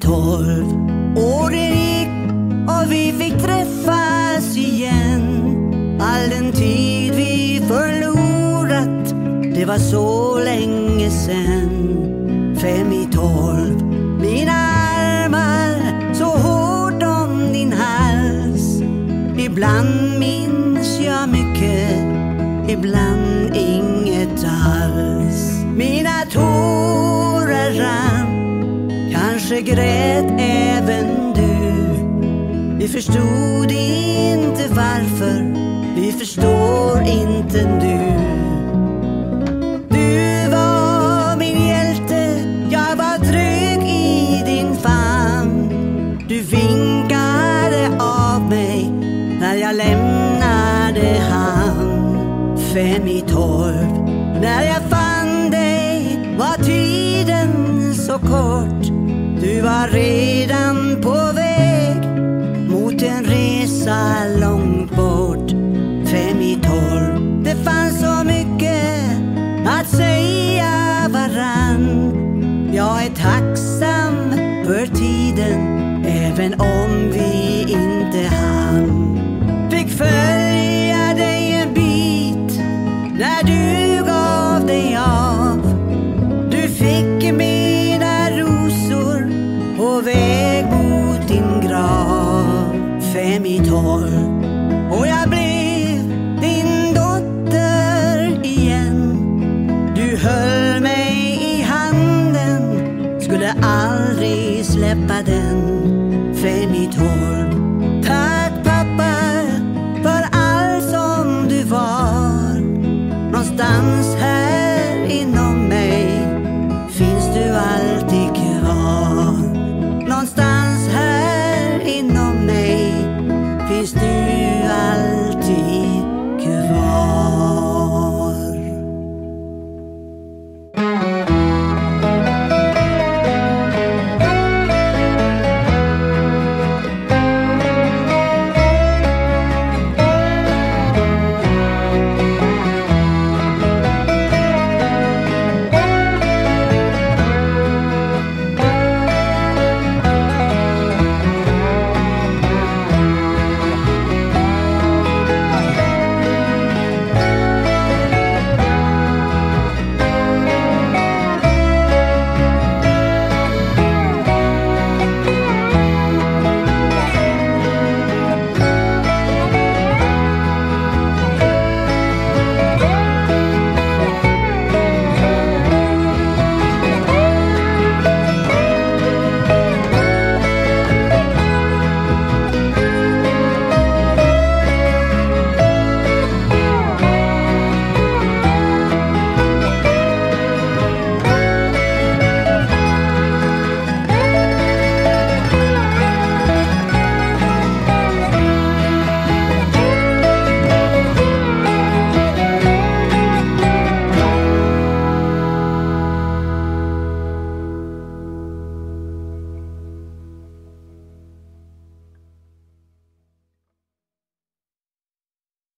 tolv. Åren gick och vi fick träffas igen. All den tid vi förlorat, det var så länge sen. Fem i tolv, mina armar så hårt om din hals. Ibland minns jag mycket, ibland kanske grät även du. Vi förstod inte varför, vi förstår inte nu. Du var min hjälte, jag var trygg i din famn. Du vinkade av mig när jag lämnade hamn. Fem i tolv, när jag fann dig var tiden så kort. Du var redan på väg mot en resa långt bort. Fem i tolv, det fanns så mycket att säga varann. Jag är tacksam för tiden, även om vi inte hann. Fick följa dig en bit när du gav dig av. Du fick mig mitt hår och jag blev din dotter igen. Du höll mig i handen, skulle aldrig släppa den. För mitt hår